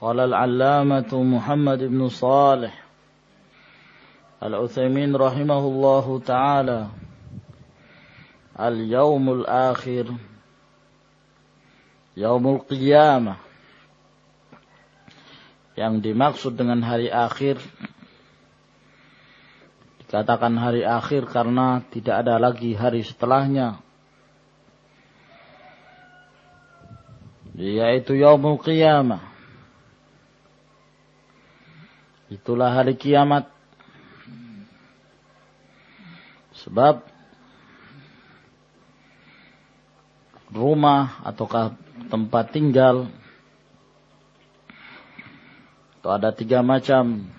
قال العلامة محمد بن صالح العثيمين رحمه الله تعالى اليوم الآخر Yaumul Qiyamah yang dimaksud dengan hari akhir dikatakan hari akhir karena tidak ada lagi hari setelahnya yaitu Yaumul Qiyamah itulah hari kiamat sebab rumah ataukah tempat tinggal itu ada tiga macam.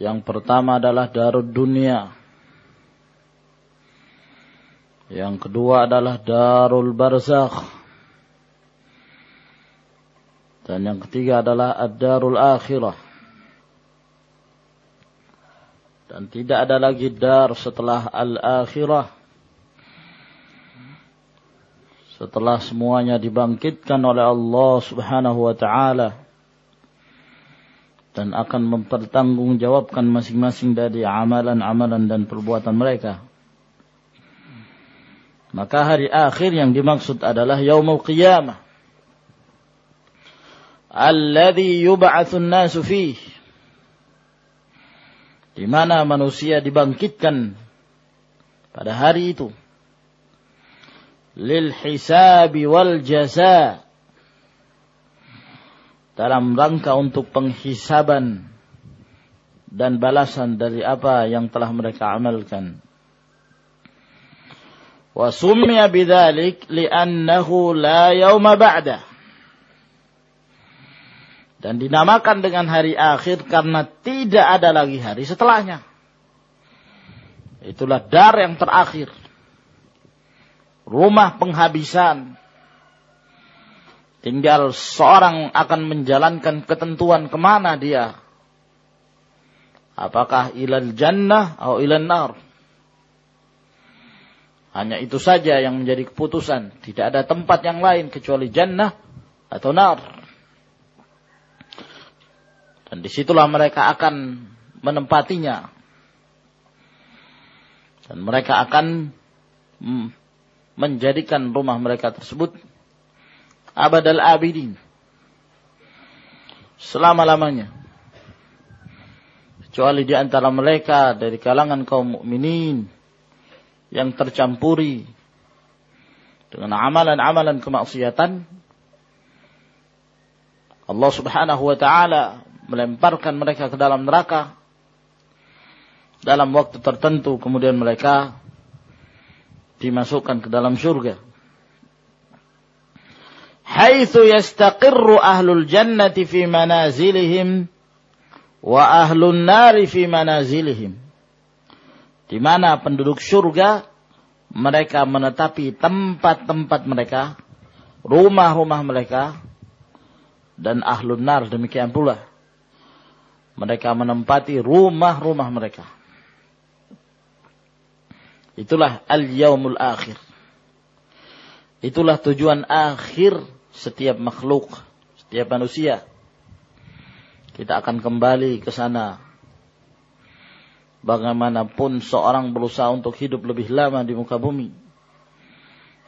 Yang pertama adalah darud dunia. Yang kedua adalah darul barzakh. Dan yang ketiga adalah ad-darul akhirah. Dan tidak ada lagi dar setelah al-akhirah setelah semuanya dibangkitkan oleh Allah Subhanahu wa taala dan akan mempertanggungjawabkan masing-masing dari amalan-amalan dan perbuatan mereka. Maka hari akhir yang dimaksud adalah yaumul qiyamah. Alladhi yub'atsun nasu fih. Di mana manusia dibangkitkan pada hari itu lil hisabi wal jaza dalam rangka untuk penghisaban dan balasan dari apa yang telah mereka amalkan. Wa summiya bidzalik li'annahu la yauma ba'da. Dan dinamakan dengan hari akhir karena tidak ada lagi hari setelahnya. Itulah dar yang terakhir rumah penghabisan. Tinggal seorang akan menjalankan ketentuan ke mana dia. Apakah ilal jannah atau ilal nar. Hanya itu saja yang menjadi keputusan. Tidak ada tempat yang lain kecuali jannah atau nar. Dan di situlah mereka akan menempatinya. Dan mereka akan menjadikan rumah mereka tersebut abadal abidin. Selama-lamanya. Kecuali di antara mereka dari kalangan kaum mukminin yang tercampuri dengan amalan-amalan kemaksiatan. Allah Subhanahu wa taala melemparkan mereka ke dalam neraka dalam waktu tertentu kemudian mereka dimasukkan ke dalam surga. Haitsu yastaqirru ahlul jannati fi manazilihim wa ahlun nari fi manazilihim. Di mana penduduk surga mereka menetapi tempat-tempat mereka, rumah-rumah mereka, dan ahlun nar demikian pula. Mereka menempati rumah-rumah mereka. Itulah al-yaumul akhir. Itulah tujuan akhir setiap makhluk, setiap manusia. Kita akan kembali ke sana. Bagaimanapun seorang berusaha untuk hidup lebih lama di muka bumi,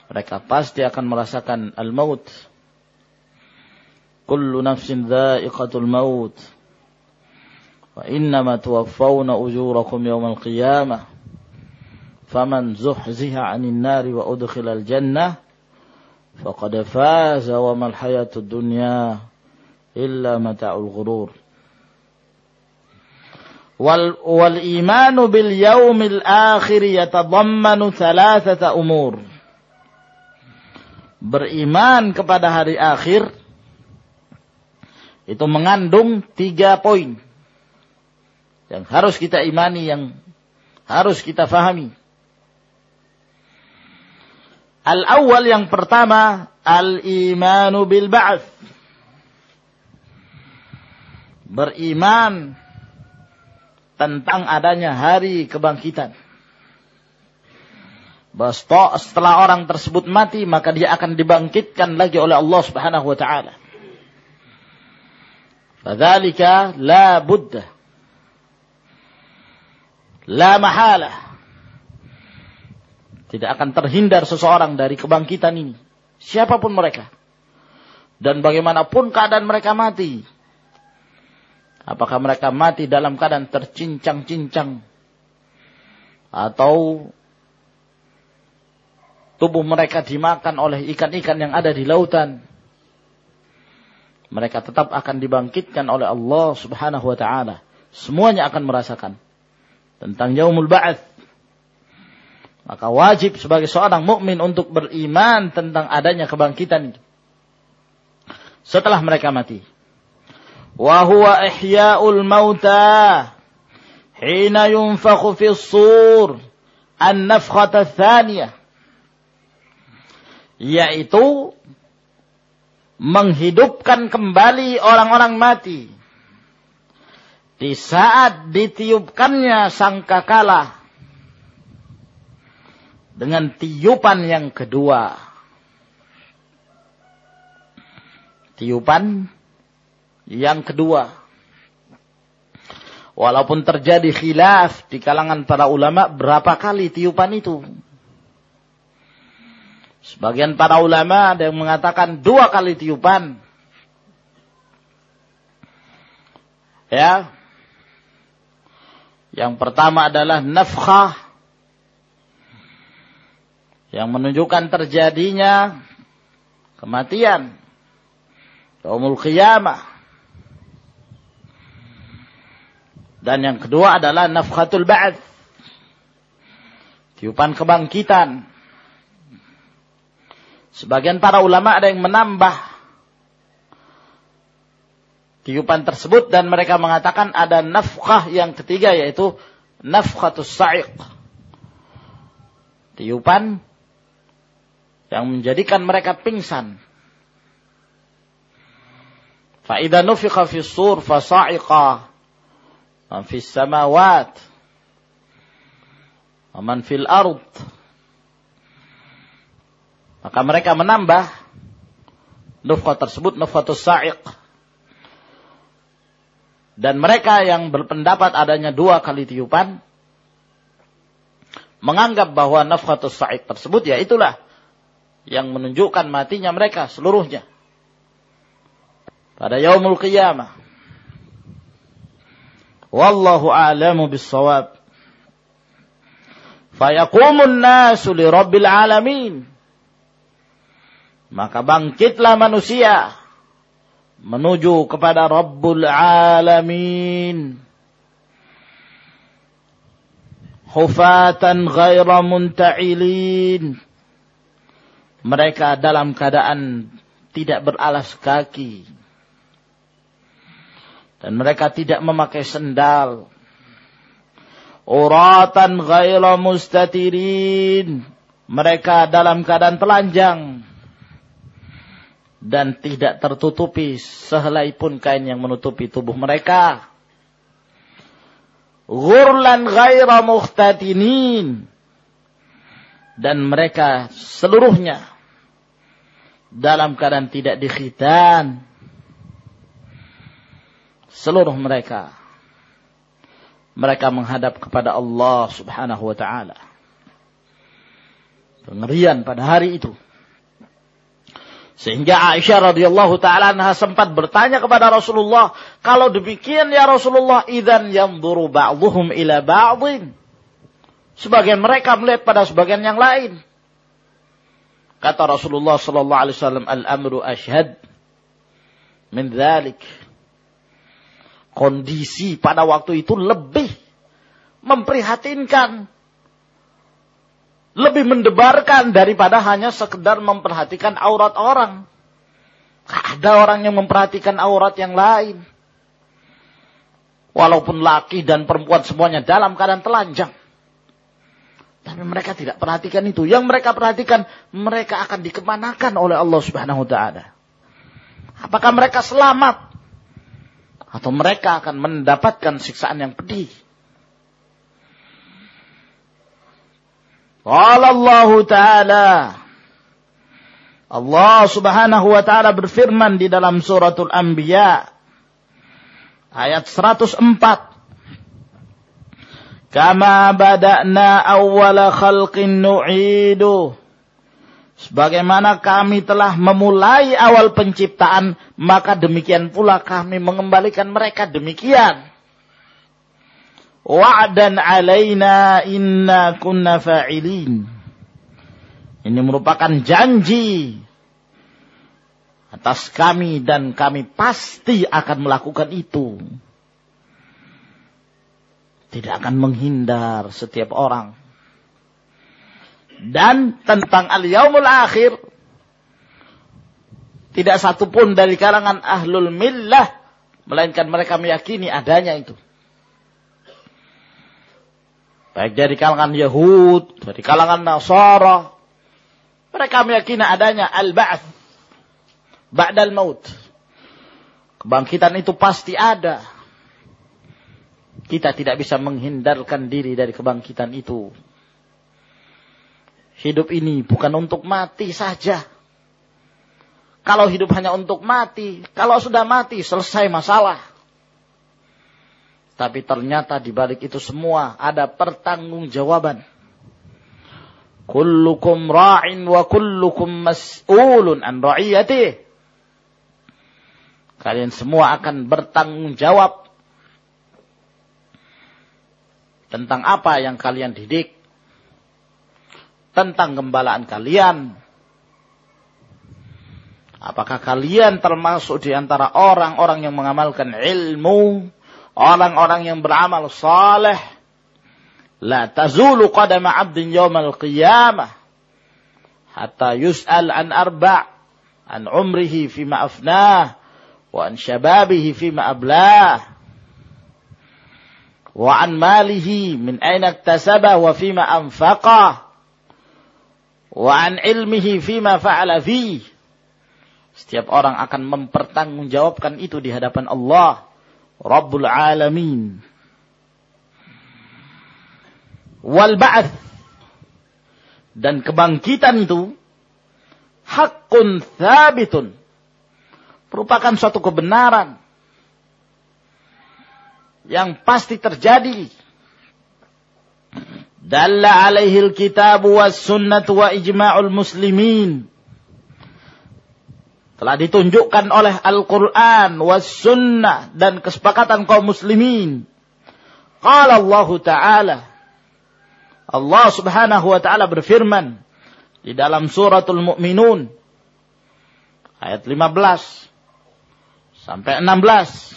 mereka pasti akan merasakan al-maut. Kullu nafsin dha'iqatul maut. وإنما توفون أجوركم يوم القيامة فمن زحزح عن النار وأدخل الجنة فقد فاز وما الحياة الدنيا إلا متاع الغرور والإيمان باليوم الآخر يتضمن ثلاثة أمور beriman kepada hari akhir itu mengandung tiga poin yang harus kita imani, yang harus kita fahami. Al-awwal yang pertama, al-imanu bil ba'th. Beriman tentang adanya hari kebangkitan. Bahwa setelah orang tersebut mati, maka dia akan dibangkitkan lagi oleh Allah subhanahu wa ta'ala. Fadhalika la buddha. La mahalah. Tidak akan terhindar seseorang dari kebangkitan ini. Siapa pun mereka. Dan bagaimanapun keadaan mereka mati. Apakah mereka mati dalam keadaan tercincang-cincang atau tubuh mereka dimakan oleh ikan-ikan yang ada di lautan. Mereka tetap akan dibangkitkan oleh Allah Subhanahu wa taala. Semuanya akan merasakan tentang yaumul ba'ats. Maka wajib sebagai seorang mukmin untuk beriman tentang adanya kebangkitan itu. Setelah mereka mati. Wa huwa ihya'ul mauta hina yunfakhu fi sur an-nafkhata tsaniyah. Yaitu menghidupkan kembali orang-orang mati di saat ditiupkannya sangkakala dengan tiupan yang kedua. Tiupan yang kedua, walaupun terjadi khilaf di kalangan para ulama berapa kali tiupan itu. Sebagian para ulama ada yang mengatakan dua kali tiupan. Ya. Yang pertama adalah nafkhah. Yang menunjukkan terjadinya kematian. Yaumul qiyamah. Dan yang kedua adalah nafkhatul ba'd. Tiupan kebangkitan. Sebagian para ulama ada yang menambah tiupan tersebut dan mereka mengatakan ada nafkah yang ketiga yaitu nafkhatus sa'iq. Tiupan yang menjadikan mereka pingsan. Fa'idha nufikha fi sur fasa'iqa Man fis samawat. Man fil ard. Maka mereka menambah nufqah tersebut nufqatus sa'iq. Dan mereka yang berpendapat adanya dua kali tiupan menganggap bahwa nafkhatus sa'iq tersebut ya itulah yang menunjukkan matinya mereka seluruhnya pada yaumul qiyamah. Wallahu a'lamu bis-shawab. Fayaqumun nasu li rabbil alamin. Maka bangkitlah manusia menuju kepada Rabbul Alamin. Hufatan ghaira munta'ilin. Mereka dalam keadaan tidak beralas kaki dan mereka tidak memakai sendal. Uratan ghaira mustatirin. Mereka dalam keadaan telanjang. Dan tidak tertutupi sehelai pun kain yang menutupi tubuh mereka. Ghurlan ghaira muhtatinin. Dan mereka seluruhnya dalam keadaan tidak dikhitan seluruh mereka mereka menghadap kepada Allah Subhanahu wa taala. Pengerian pada hari itu. Sehingga Aisyah radhiyallahu taala sempat bertanya kepada Rasulullah, "Kalau demikian ya Rasulullah, idzan yanzuru ba'dhum ila ba'dhin." Sebagian mereka melihat pada sebagian yang lain. Kata Rasulullah sallallahu alaihi wasallam, "Al-amru ashhad min dzalik." Kondisi pada waktu itu lebih memprihatinkan lebih mendebarkan daripada hanya sekedar memperhatikan aurat orang. Ada orang yang memperhatikan aurat yang lain. Walaupun laki dan perempuan semuanya dalam keadaan telanjang. Tapi mereka tidak perhatikan itu. Yang mereka perhatikan, mereka akan dikemanakan oleh Allah subhanahu wa ta'ala. Apakah mereka selamat? Atau mereka akan mendapatkan siksaan yang pedih? Qala Allah Ta'ala. Allah Subhanahu wa taala berfirman di dalam suratul Anbiya ayat 104 Kama bada'na awwala khalqin nu'idu. Sebagaimana kami telah memulai awal penciptaan, maka demikian pula kami mengembalikan mereka demikian wa'dan alaina inna kunna fa'ilin. Ini merupakan janji atas kami dan kami pasti akan melakukan itu. Tidak akan menghindar setiap orang. Dan tentang al-yaumul akhir, tidak satupun dari kalangan ahlul millah, melainkan mereka meyakini adanya itu. Baik dari kalangan Yahud, dari kalangan Nasara. Mereka meyakini adanya al-ba'th. Ba'dal maut. Kebangkitan itu pasti ada. Kita tidak bisa menghindarkan diri dari kebangkitan itu. Hidup ini bukan untuk mati saja. Kalau hidup hanya untuk mati, kalau sudah mati selesai masalah. Tapi ternyata di balik itu semua ada pertanggungjawaban. Kullukum ra'in wa kullukum mas'ulun an ra'iyati. Kalian semua akan bertanggung jawab tentang apa yang kalian didik, tentang gembalaan kalian. Apakah kalian termasuk di antara orang-orang yang mengamalkan ilmu orang-orang yang beramal saleh la tazulu qadama 'abdin yawmal qiyamah hatta yus'al an arba' an umrihi fima afnah wa an shababihi fima ablah wa an malihi min aina iktasaba wa fima anfaqa wa an ilmihi fima fa'ala fi setiap orang akan mempertanggungjawabkan itu di hadapan Allah Rabbul Alamin. Wal ba'ath. Dan kebangkitan itu hakun thabitun. Merupakan suatu kebenaran yang pasti terjadi. Dalla alaihi alkitab was sunnah wa ijma'ul muslimin telah ditunjukkan oleh Al-Quran, was sunnah, dan kesepakatan kaum muslimin. Qala Allah Ta'ala. Allah subhanahu wa ta'ala berfirman di dalam suratul mu'minun. Ayat 15 sampai 16.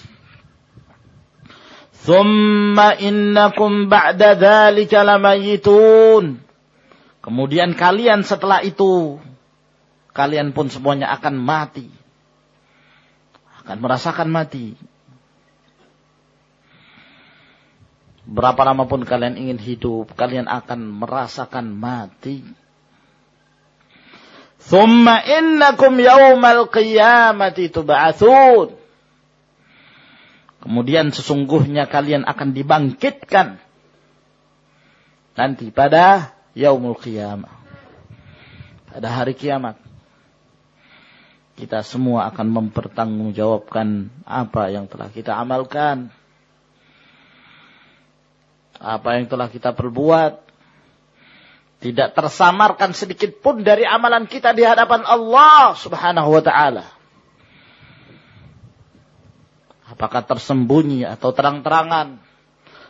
Thumma innakum ba'da dhalika lamayitun. Kemudian kalian setelah itu kalian pun semuanya akan mati. Akan merasakan mati. Berapa lama pun kalian ingin hidup, kalian akan merasakan mati. Thumma innakum yawmal qiyamati tub'atsun. Kemudian sesungguhnya kalian akan dibangkitkan nanti pada yaumul qiyamah. Pada hari kiamat kita semua akan mempertanggungjawabkan apa yang telah kita amalkan. Apa yang telah kita perbuat. Tidak tersamarkan sedikit pun dari amalan kita di hadapan Allah subhanahu wa ta'ala. Apakah tersembunyi atau terang-terangan.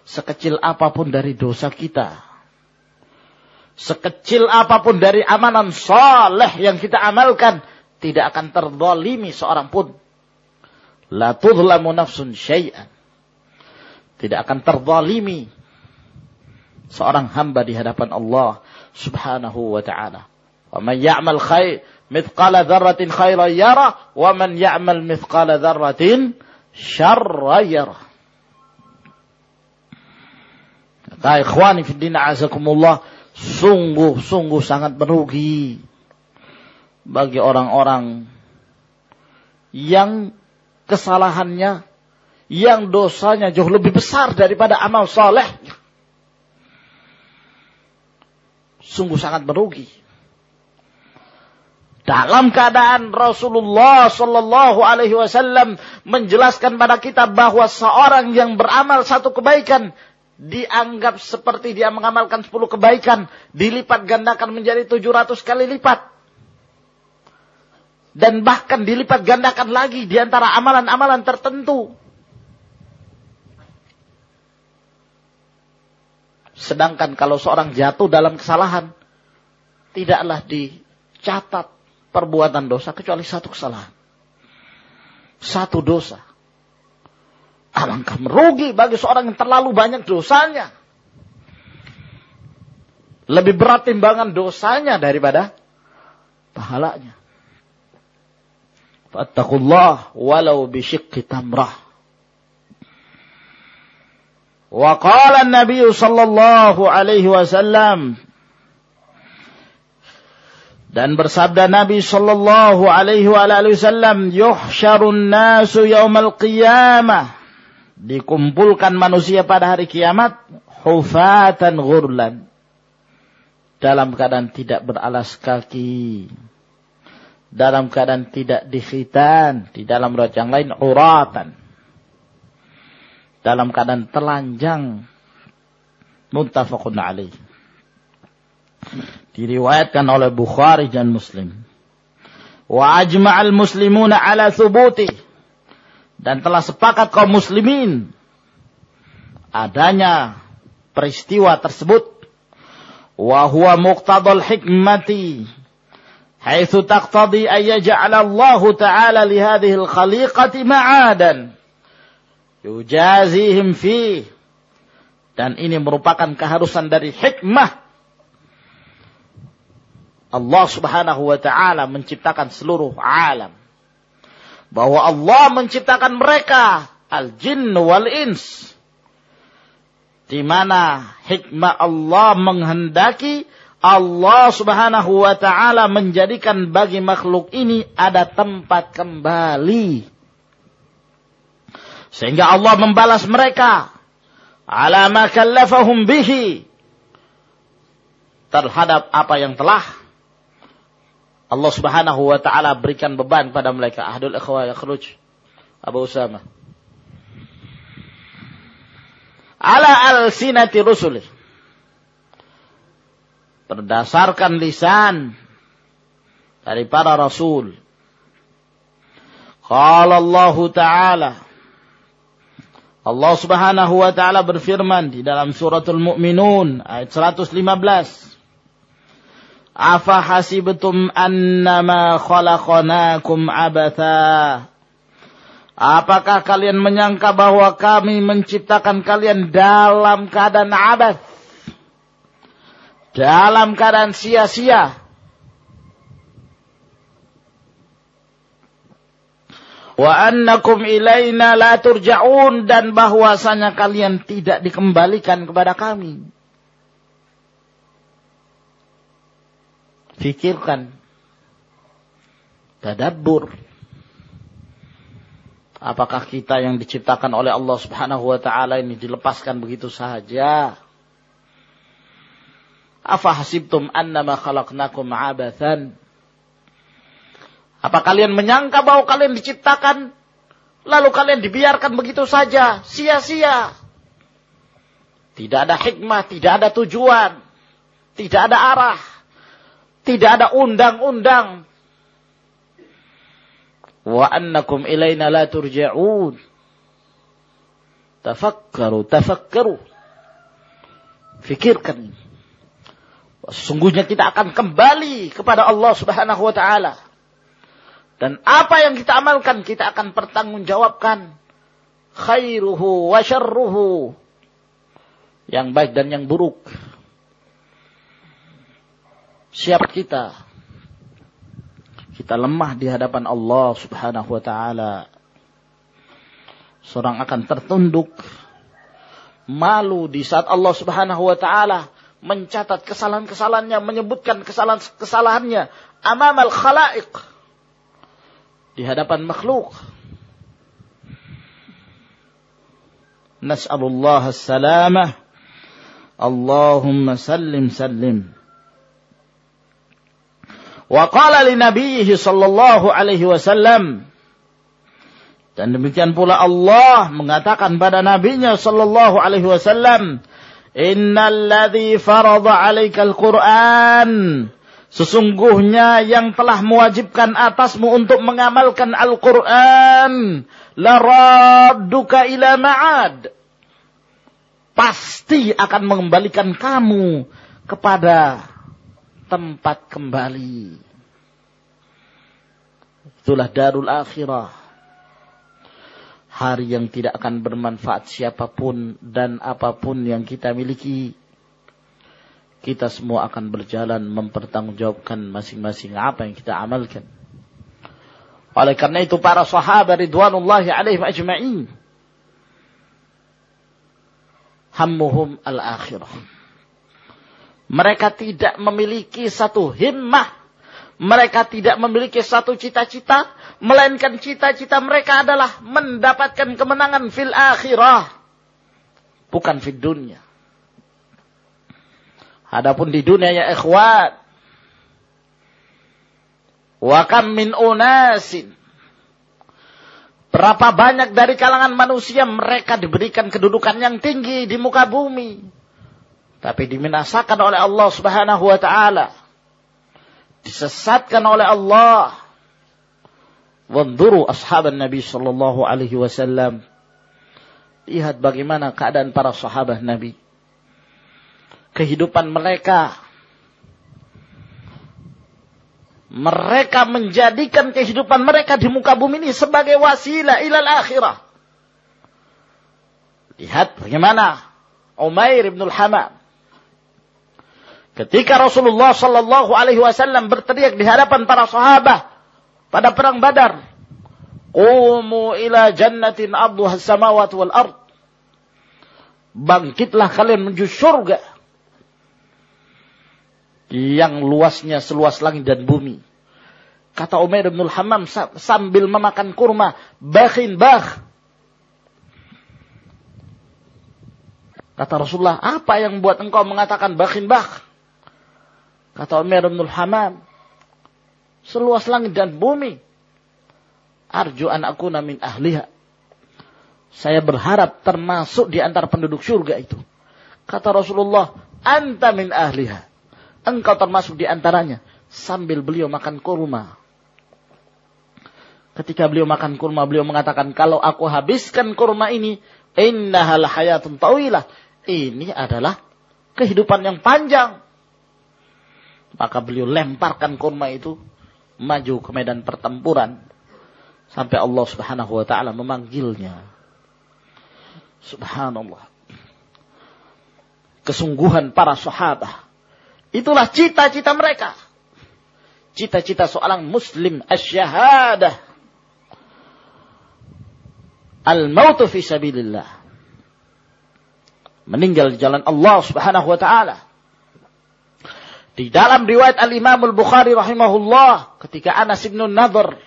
Sekecil apa pun dari dosa kita. Sekecil apa pun dari amalan soleh yang kita amalkan. Tidak akan terdolimi seorang pun. La tudlamu nafsun syai'an. Tidak akan terdolimi seorang hamba di hadapan Allah subhanahu wa ta'ala. Wa man ya'mal khair mithqala dzarratin khairan yara wa man ya'mal mithqala dzarratin syarra yara. Kata ikhwani fi azakumullah, sungguh-sungguh sangat merugi bagi orang-orang yang kesalahannya, yang dosanya jauh lebih besar daripada amal solehnya sungguh sangat merugi. Dalam keadaan Rasulullah Shallallahu Alaihi Wasallam menjelaskan pada kita bahwa seorang yang beramal satu kebaikan dianggap seperti dia mengamalkan sepuluh kebaikan, dilipat gandakan menjadi tujuh ratus kali lipat. Dan bahkan dilipat gandakan lagi di antara amalan-amalan tertentu. Sedangkan kalau seorang jatuh dalam kesalahan, tidaklah dicatat perbuatan dosa kecuali satu kesalahan. Satu dosa. Alangkah merugi bagi seorang yang terlalu banyak dosanya. Lebih berat timbangan dosanya daripada pahalanya. Fattakullah walau bisyikki tamrah. Wa qala an-nabiy sallallahu alaihi wasallam dan bersabda Nabi sallallahu alaihi wa alihi wasallam, "Yuhsyarun nasu yaumal qiyamah." Dikumpulkan manusia pada hari kiamat hufatan ghurlan. Dalam keadaan tidak beralas kaki, dalam keadaan tidak dikhitan di dalam riwayat yang lain uratan. Dalam keadaan telanjang. Muttafaqun alaih. Diriwayatkan oleh Bukhari dan Muslim. Wa ajma'al muslimuna ala thubuti. Dan telah sepakat kaum muslimin adanya peristiwa tersebut. Wa huwa muqtadal hikmati haitsu taqtadi ay yaj'ala Allah ta'ala li hadhihi al-khaliqati ma'adan yujazihim fi dan ini merupakan keharusan dari hikmah. Allah Subhanahu wa taala menciptakan seluruh alam. Bahwa Allah menciptakan mereka al-jinn wal ins di mana hikmah Allah menghendaki Allah Subhanahu wa taala menjadikan bagi makhluk ini ada tempat kembali sehingga Allah membalas mereka ala ma kallafahum bihi terhadap apa yang telah Allah Subhanahu wa taala berikan beban pada mereka. Ahdul ikhwa yakhruj. Abu Usama. Ala al-sinati rusul. Berdasarkan lisan dari para rasul. Qala Allah Ta'ala Allah Subhanahu wa taala berfirman di dalam suratul Mu'minun ayat 115 Afa hasibtum annama khalaqnakum abatha Apakah kalian menyangka bahwa kami menciptakan kalian dalam keadaan abad? Dalam keadaan sia-sia? wa annakum ilaina la turja'un dan bahwasanya kalian tidak dikembalikan kepada kami. Fikirkan. Tadabbur. Apakah kita yang diciptakan oleh Allah Subhanahu wa taala ini dilepaskan begitu saja? Afa hasibtum annama khalaqnakum abathan apa kalian menyangka bahwa kalian diciptakan lalu kalian dibiarkan begitu saja, sia-sia? Tidak ada hikmah, tidak ada tujuan, tidak ada arah, tidak ada undang-undang. Wa annakum ilaina la turja'un. Tafakkaru, tafakkaru. Fikirkan. Sesungguhnya kita akan kembali kepada Allah Subhanahu wa taala. Dan apa yang kita amalkan kita akan pertanggungjawabkan khairuhu wa syarruhu. Yang baik dan yang buruk. Siapa kita? Kita lemah di hadapan Allah Subhanahu wa taala. Seorang akan tertunduk malu di saat Allah Subhanahu wa taala mencatat kesalahan-kesalahannya, menyebutkan kesalahan-kesalahannya amamal khala'iq di hadapan makhluk. Nas'alullah as-salamah. Allahumma sallim sallim. Wa qala li nabiyhi sallallahu alaihi wasallam dan demikian pula Allah mengatakan pada nabinya sallallahu alaihi wasallam Innalladzi farada 'alaikal Qur'an Sesungguhnya yang telah mewajibkan atasmu untuk mengamalkan Al-Quran. Laradduka ila ma'ad. Pasti akan mengembalikan kamu kepada tempat kembali. Itulah darul akhirah. Hari yang tidak akan bermanfaat siapa pun dan apa pun yang kita miliki kita semua akan berjalan mempertanggungjawabkan masing-masing apa yang kita amalkan. Oleh karena itu para sahabat ridwanullahi alaihim ajma'in hammuhum al-akhirah. Mereka tidak memiliki satu himmah, mereka tidak memiliki satu cita-cita, melainkan cita-cita mereka adalah mendapatkan kemenangan fil akhirah, bukan fil dunia. Adapun di dunia ya ikhwat. Wa kam min unasin. Berapa banyak dari kalangan manusia mereka diberikan kedudukan yang tinggi di muka bumi. Tapi diminasakan oleh Allah subhanahu wa ta'ala. Disesatkan oleh Allah. Wanduru ashaban Nabi sallallahu alaihi wasallam. Lihat bagaimana keadaan para sahabat Nabi kehidupan mereka. Mereka menjadikan kehidupan mereka di muka bumi ini sebagai wasilah ilal akhirah. Lihat bagaimana Umair ibn al-Hamam. Ketika Rasulullah Sallallahu Alaihi Wasallam berteriak di hadapan para sahabat pada perang Badar, "Qumu ila jannatin abduha samawati wal ard." Bangkitlah kalian menuju surga yang luasnya seluas langit dan bumi. Kata Umar bin Hammam sambil memakan kurma, bakhin bah. Kata Rasulullah, apa yang buat engkau mengatakan bakhin bah? Kata Umar bin Hammam, seluas langit dan bumi. Arju anakku namin ahliha. Saya berharap termasuk di antara penduduk surga itu. Kata Rasulullah, anta min ahliha engkau termasuk di antaranya sambil beliau makan kurma. Ketika beliau makan kurma, beliau mengatakan, kalau aku habiskan kurma ini, innahal hayatun tawilah. Ini adalah kehidupan yang panjang. Maka beliau lemparkan kurma itu, maju ke medan pertempuran. Sampai Allah subhanahu wa ta'ala memanggilnya. Subhanallah. Kesungguhan para sahabat Itulah cita-cita mereka. Cita-cita seorang muslim asyahadah. Al-mautu fi sabilillah. Meninggal di jalan Allah subhanahu wa ta'ala. Di dalam riwayat Al-Imam Al-Bukhari rahimahullah. Ketika Anas ibn Nadhr.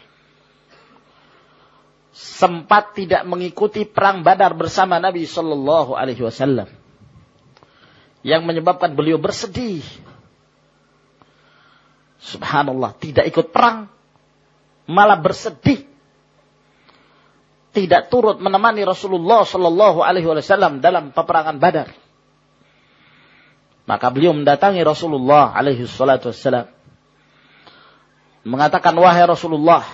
Sempat tidak mengikuti perang badar bersama Nabi Sallallahu Alaihi Wasallam. Yang menyebabkan beliau bersedih Subhanallah, tidak ikut perang, malah bersedih. Tidak turut menemani Rasulullah Shallallahu Alaihi Wasallam dalam peperangan Badar. Maka beliau mendatangi Rasulullah alaihi salatu wassalam. Mengatakan, wahai Rasulullah,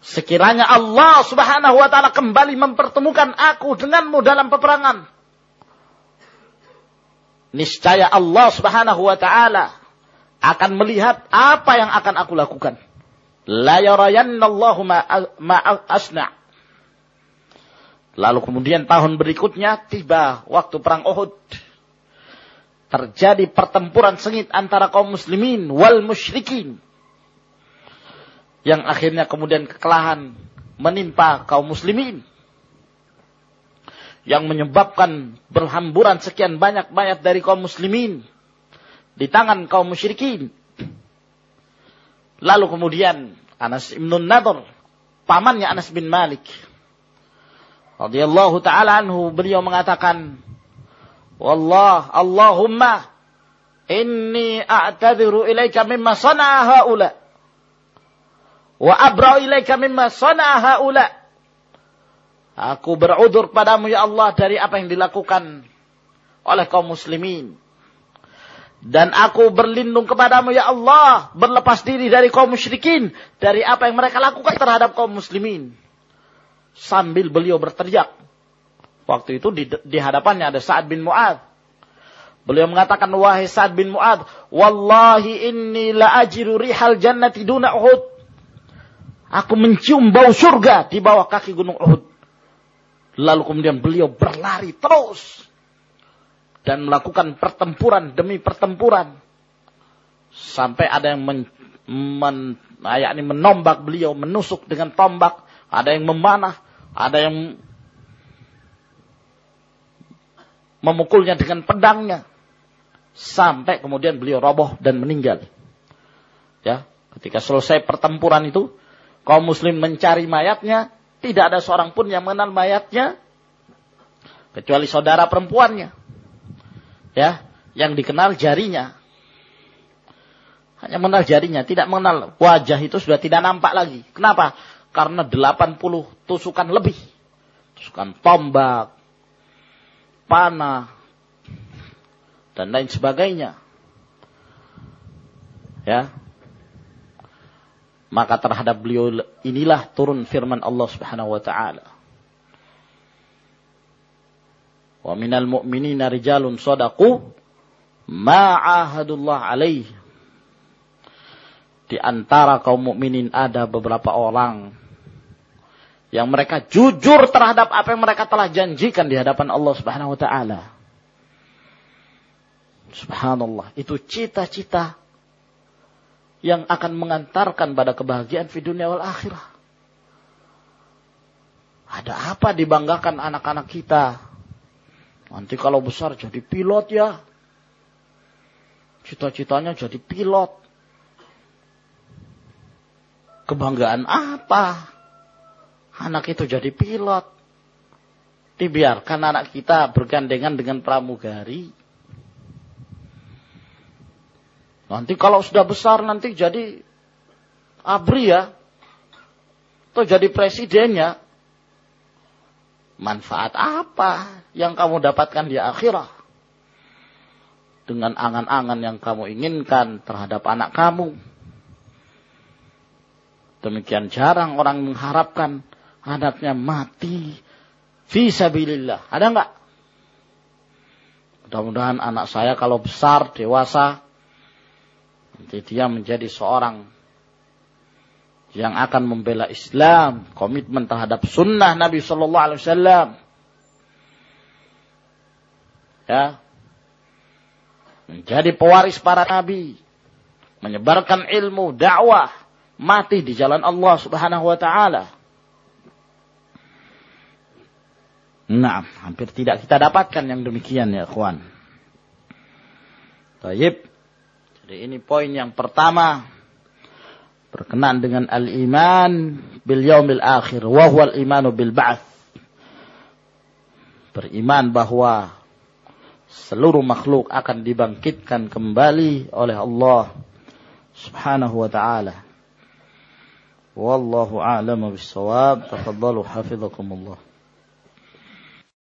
sekiranya Allah subhanahu wa ta'ala kembali mempertemukan aku denganmu dalam peperangan. Niscaya Allah subhanahu wa ta'ala akan melihat apa yang akan aku lakukan. La yarayannallahu ma asna' Lalu kemudian tahun berikutnya tiba waktu perang Uhud terjadi pertempuran sengit antara kaum muslimin wal musyrikin. Yang akhirnya kemudian kekalahan menimpa kaum muslimin. Yang menyebabkan berhamburan sekian banyak mayat dari kaum muslimin. Di tangan kaum musyrikin. Lalu kemudian Anas ibn Nadr, pamannya Anas bin Malik. radhiyallahu taala anhu beliau mengatakan Wallah, Allahumma inni a'tadiru ilaika mimma sana'a haula. Wa abra'u ilaika mimma sana'a haula. Aku berudur padamu ya Allah dari apa yang dilakukan oleh kaum muslimin. Dan aku berlindung kepadamu ya Allah. Berlepas diri dari kaum musyrikin. Dari apa yang mereka lakukan terhadap kaum muslimin. Sambil beliau berteriak. Waktu itu di, di hadapannya ada Sa'ad bin Mu'ad. Beliau mengatakan, wahai Sa'ad bin Mu'ad, Wallahi inni la ajiru rihal jannati duna Uhud. Aku mencium bau surga di bawah kaki gunung Uhud. Lalu kemudian beliau berlari terus. Dan melakukan pertempuran demi pertempuran. Sampai ada yang men, men, menombak beliau, menusuk dengan tombak. Ada yang memanah, ada yang memukulnya dengan pedangnya sampai kemudian beliau roboh dan meninggal. Ya, ketika selesai pertempuran itu, kaum muslim mencari mayatnya, tidak ada seorang pun yang mengenal mayatnya kecuali saudara perempuannya. Ya, yang dikenal jarinya. Hanya mengenal jarinya, tidak mengenal wajah itu sudah tidak nampak lagi. Kenapa? Karena 80 tusukan lebih. Tusukan tombak, panah, dan lain sebagainya. Ya. Maka terhadap beliau inilah turun firman Allah Subhanahu wa taala. Wa minal mu'minina rijalun sadaqu ma ahadullah alaih. Di antara kaum mukminin ada beberapa orang yang mereka jujur terhadap apa yang mereka telah janjikan di hadapan Allah Subhanahu wa taala. Subhanallah, itu cita-cita yang akan mengantarkan pada kebahagiaan di dunia wal akhirah. Ada apa dibanggakan anak-anak kita? Nanti kalau besar jadi pilot ya. Cita-citanya jadi pilot. Kebanggaan apa? Anak itu jadi pilot. Dibiarkan anak kita bergandengan dengan pramugari. Nanti kalau sudah besar nanti jadi abri ya. Atau jadi presidennya. Manfaat apa yang kamu dapatkan di akhirat? Dengan angan-angan yang kamu inginkan terhadap anak kamu. Demikian jarang orang mengharapkan anaknya mati visabilillah. Ada enggak? Mudah-mudahan anak saya kalau besar, dewasa, nanti dia menjadi seorang yang akan membela Islam, komitmen terhadap sunnah Nabi Shallallahu Alaihi Wasallam. Ya, menjadi pewaris para nabi, menyebarkan ilmu, dakwah, mati di jalan Allah Subhanahu Wa Taala. Nah, hampir tidak kita dapatkan yang demikian ya, kawan. Taib. Jadi ini poin yang pertama berkenaan dengan al-iman bil yaumil akhir wa al-imanu bil ba'ts. Beriman bahwa seluruh makhluk akan dibangkitkan kembali oleh Allah Subhanahu wa taala. Wallahu a'lamu bis-shawab. Tafadhalu hafizakumullah.